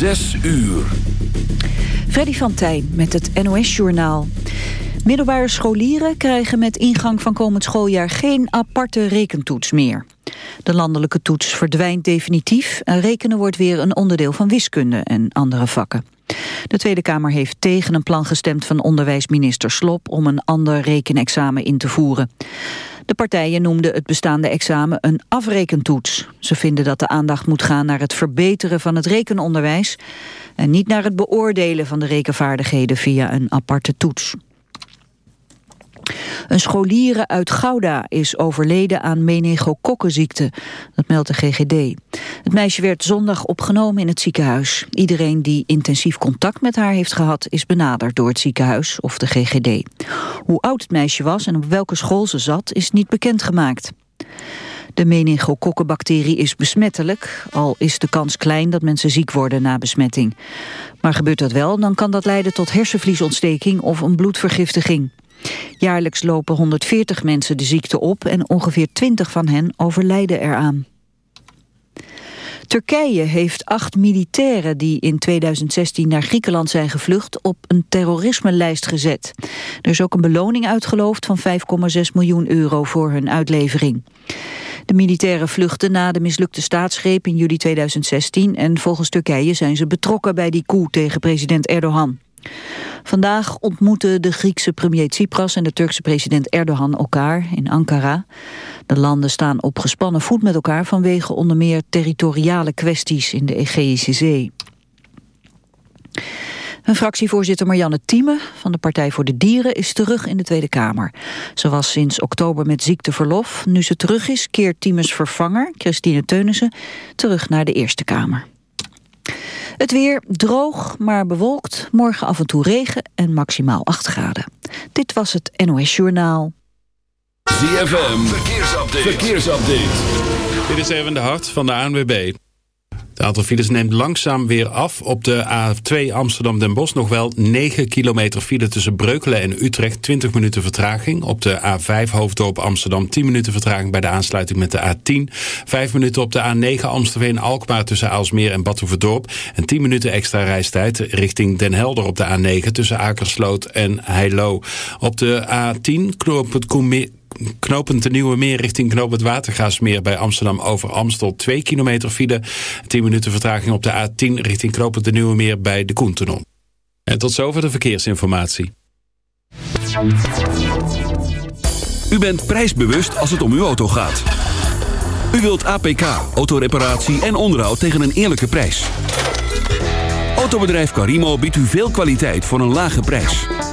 Zes uur. Freddy van Tijn met het NOS-journaal. Middelbare scholieren krijgen met ingang van komend schooljaar geen aparte rekentoets meer. De landelijke toets verdwijnt definitief en rekenen wordt weer een onderdeel van wiskunde en andere vakken. De Tweede Kamer heeft tegen een plan gestemd van onderwijsminister Slop om een ander rekenexamen in te voeren. De partijen noemden het bestaande examen een afrekentoets. Ze vinden dat de aandacht moet gaan naar het verbeteren van het rekenonderwijs... en niet naar het beoordelen van de rekenvaardigheden via een aparte toets. Een scholiere uit Gouda is overleden aan meningokokkenziekte. Dat meldt de GGD. Het meisje werd zondag opgenomen in het ziekenhuis. Iedereen die intensief contact met haar heeft gehad... is benaderd door het ziekenhuis of de GGD. Hoe oud het meisje was en op welke school ze zat... is niet bekendgemaakt. De meningokokkenbacterie is besmettelijk, al is de kans klein dat mensen ziek worden na besmetting. Maar gebeurt dat wel, dan kan dat leiden tot hersenvliesontsteking of een bloedvergiftiging. Jaarlijks lopen 140 mensen de ziekte op en ongeveer 20 van hen overlijden eraan. Turkije heeft acht militairen die in 2016 naar Griekenland zijn gevlucht op een terrorisme-lijst gezet. Er is ook een beloning uitgeloofd van 5,6 miljoen euro voor hun uitlevering. De militairen vluchten na de mislukte staatsgreep in juli 2016 en volgens Turkije zijn ze betrokken bij die coup tegen president Erdogan. Vandaag ontmoeten de Griekse premier Tsipras en de Turkse president Erdogan elkaar in Ankara. De landen staan op gespannen voet met elkaar vanwege onder meer territoriale kwesties in de Egeïsche Zee. Fractievoorzitter Marianne Thieme van de Partij voor de Dieren is terug in de Tweede Kamer. Ze was sinds oktober met ziekteverlof. Nu ze terug is, keert Thiemes vervanger, Christine Teunissen, terug naar de Eerste Kamer. Het weer droog, maar bewolkt. Morgen af en toe regen en maximaal 8 graden. Dit was het NOS Journaal. ZFM, verkeersupdate. verkeersupdate. Dit is even de hart van de ANWB. Het aantal files neemt langzaam weer af. Op de A2 Amsterdam-Den Bosch nog wel 9 kilometer file tussen Breukelen en Utrecht. 20 minuten vertraging. Op de A5 Hoofddorp Amsterdam 10 minuten vertraging bij de aansluiting met de A10. 5 minuten op de A9 Amstelveen-Alkmaar tussen Aalsmeer en Badhoevedorp. En 10 minuten extra reistijd richting Den Helder op de A9 tussen Akersloot en Heilo. Op de A10 knoop knopend de Nieuwe Meer richting knoop het Watergaasmeer bij Amsterdam over Amstel. 2 kilometer file, 10 minuten vertraging op de A10 richting knopend de Nieuwe Meer bij de Koentunnel. En tot zover de verkeersinformatie. U bent prijsbewust als het om uw auto gaat. U wilt APK, autoreparatie en onderhoud tegen een eerlijke prijs. Autobedrijf Carimo biedt u veel kwaliteit voor een lage prijs.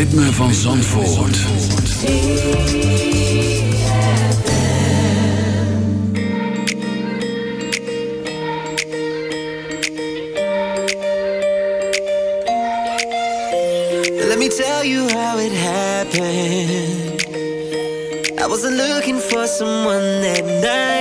ritme van Zandvoort. Let me tell you how it happened. I wasn't looking for someone that night.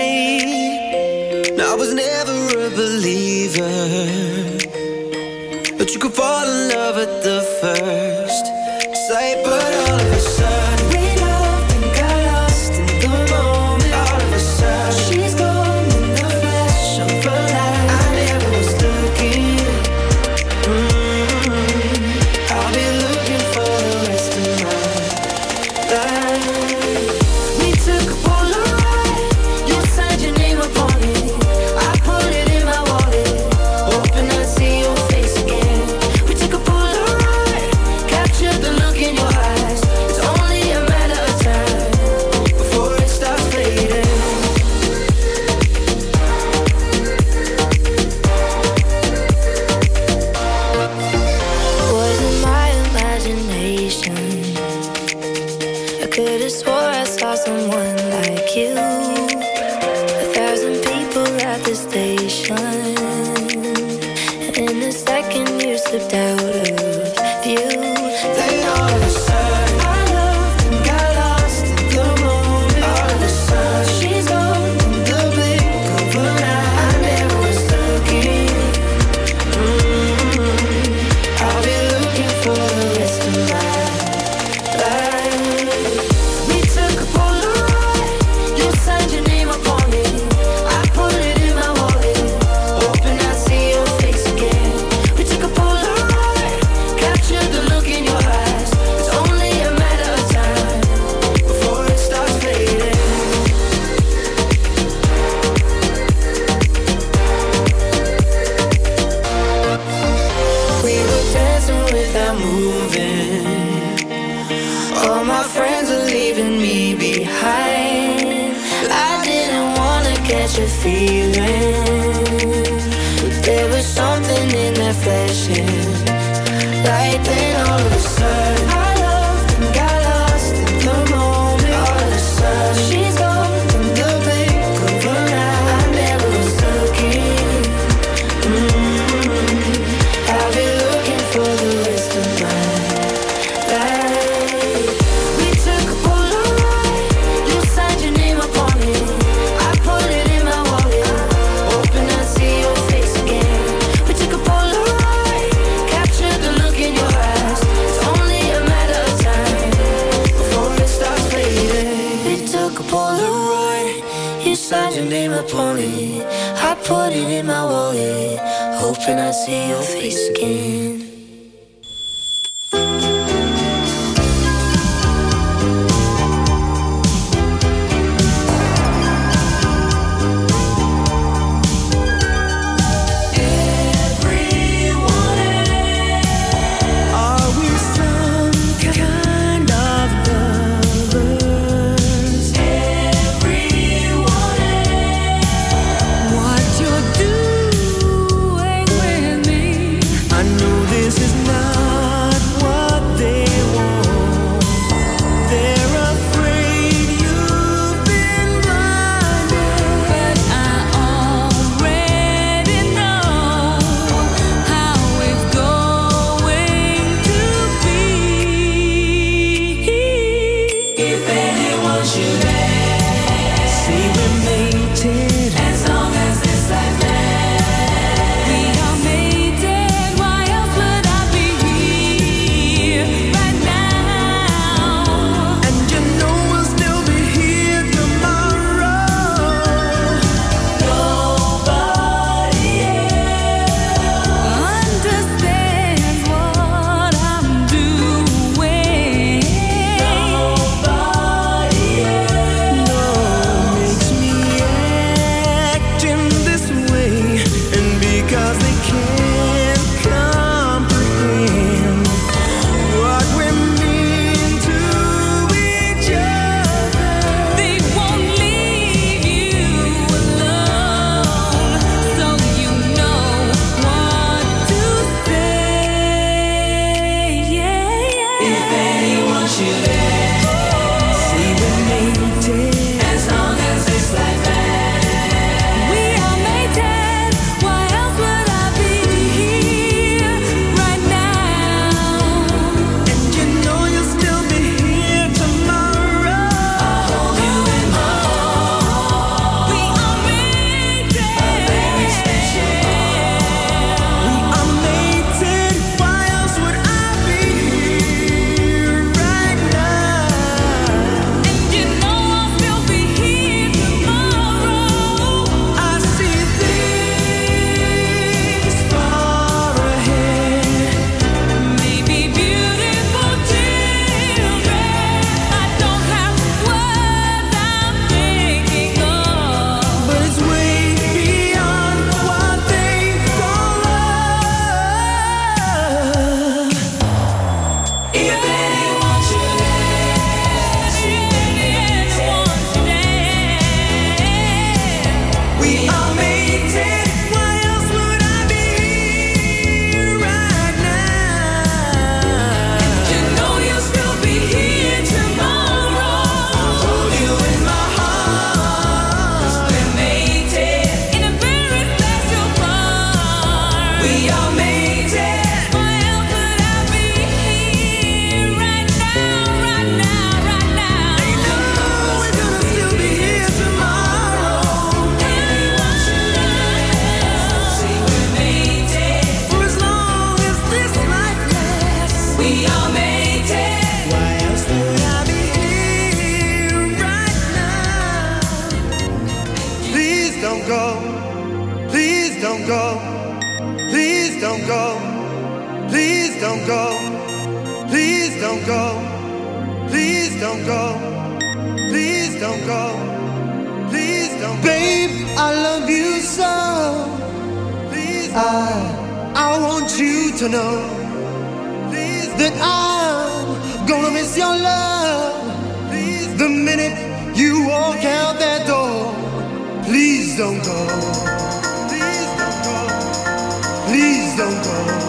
go.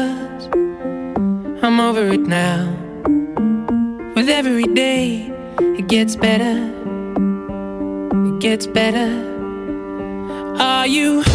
word now. With every day, it gets better. It gets better. Are you?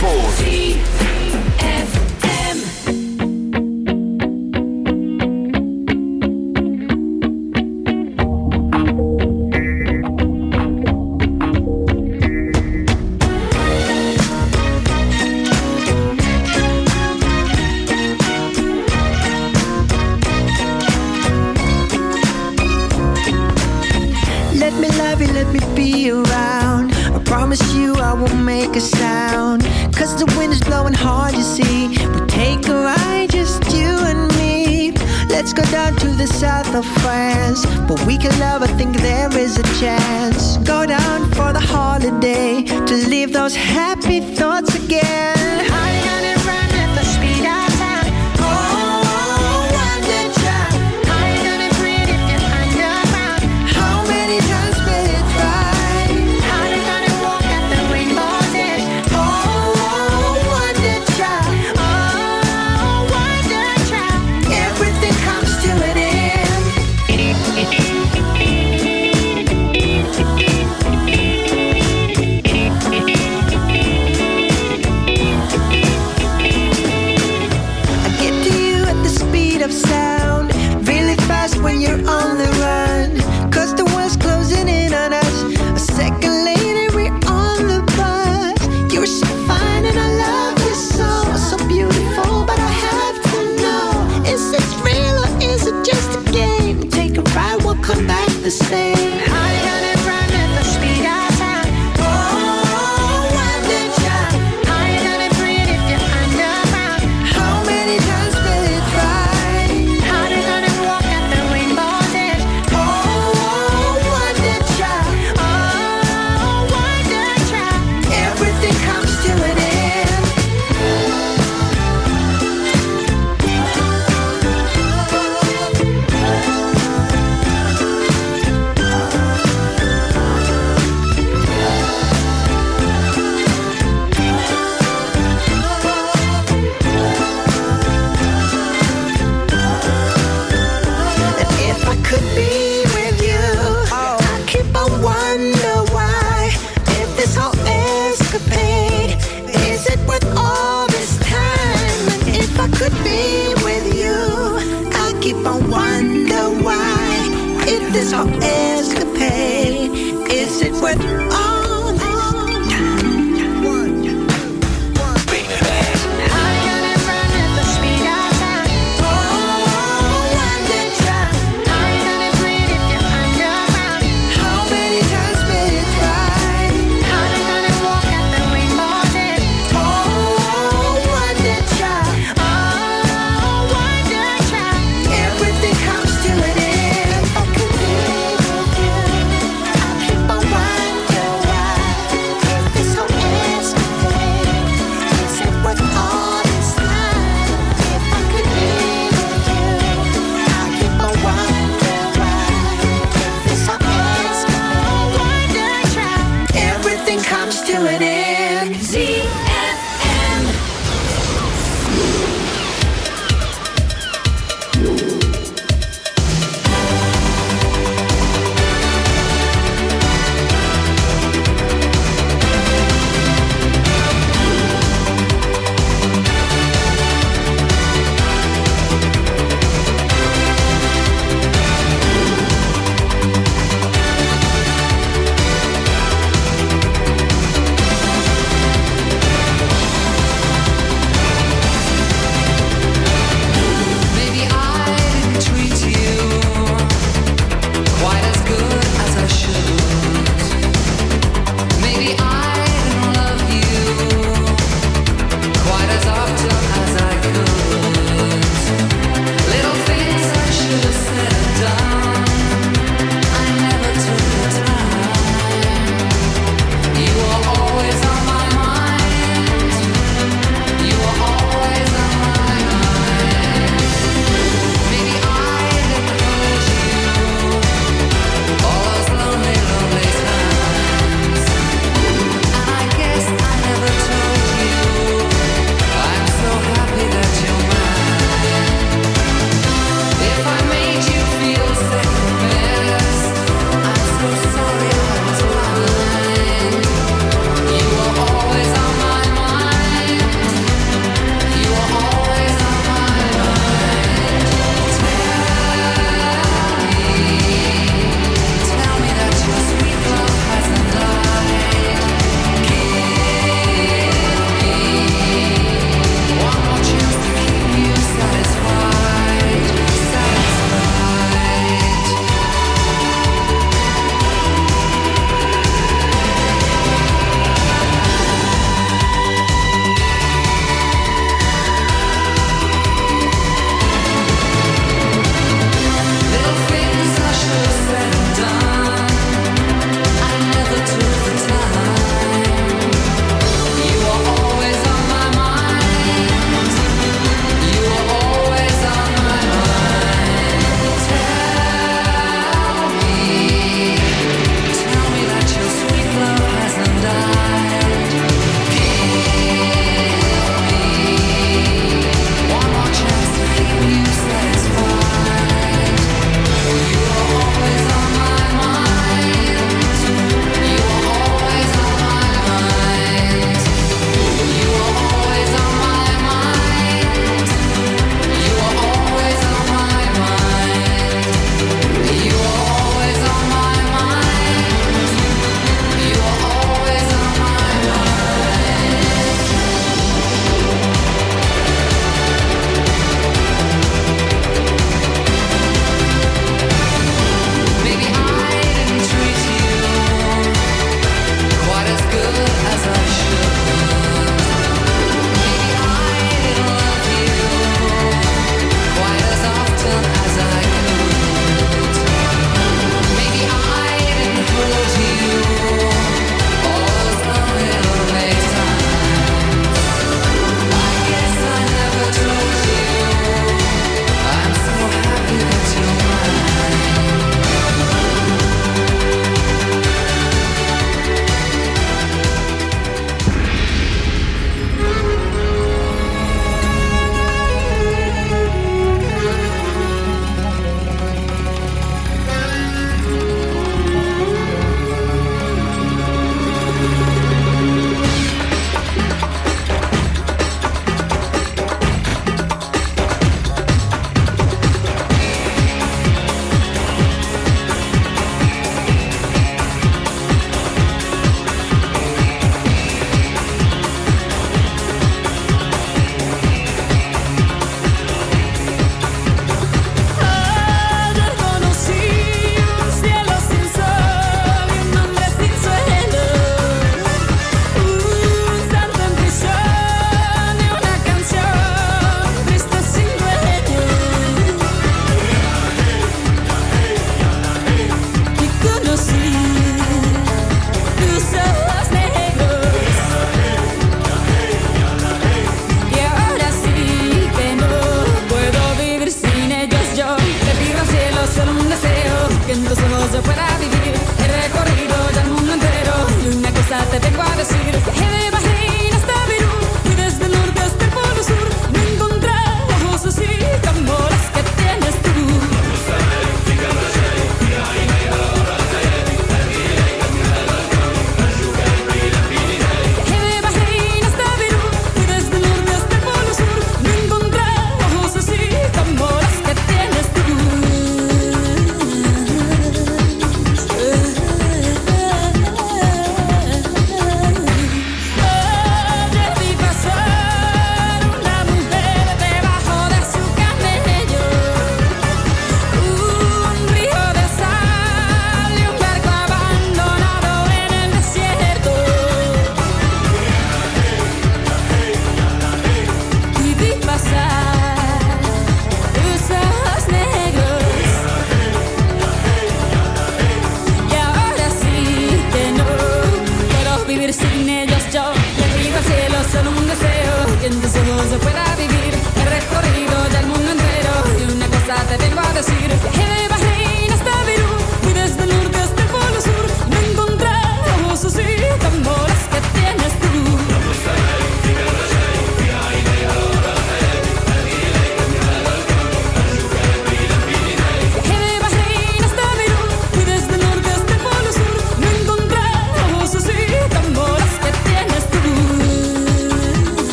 Zandvoort.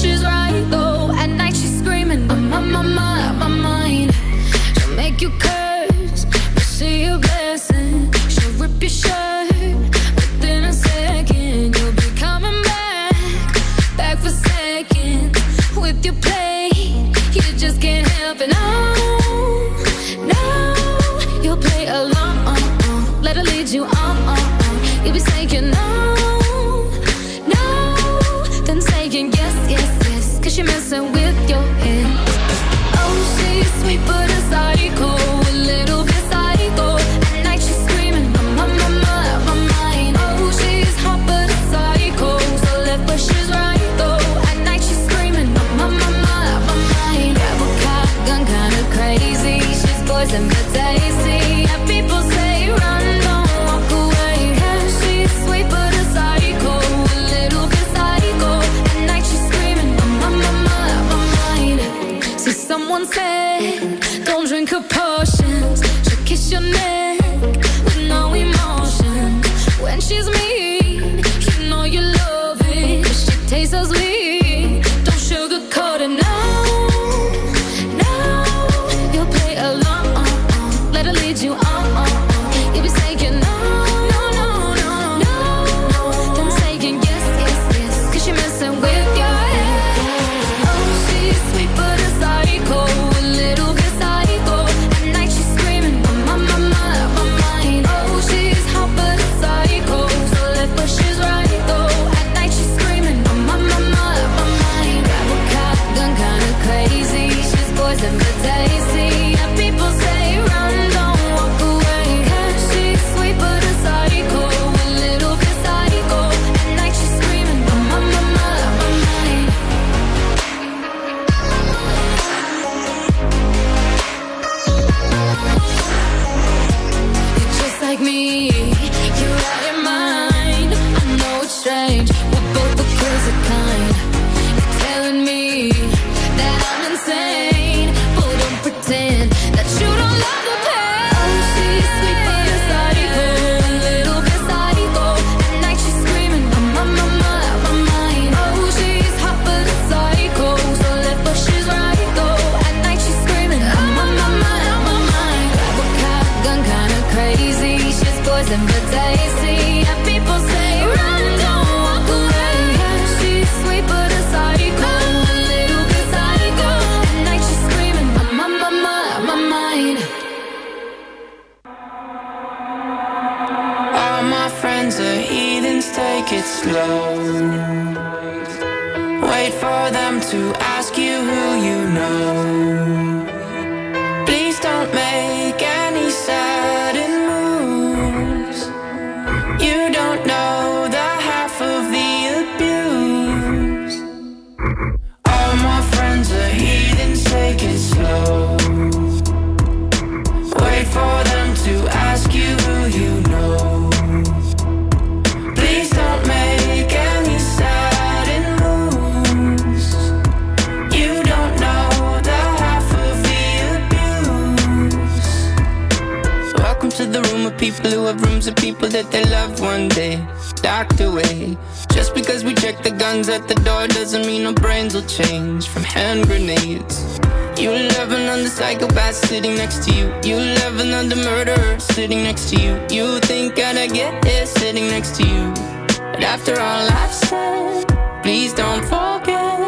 she's right. minds will change from hand grenades. You love another psychopath sitting next to you. You love another murderer sitting next to you. You think I'd get it sitting next to you. But after all I've said, please don't forget.